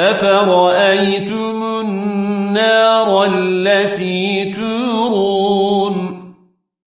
أفرأيتم النار التي تورون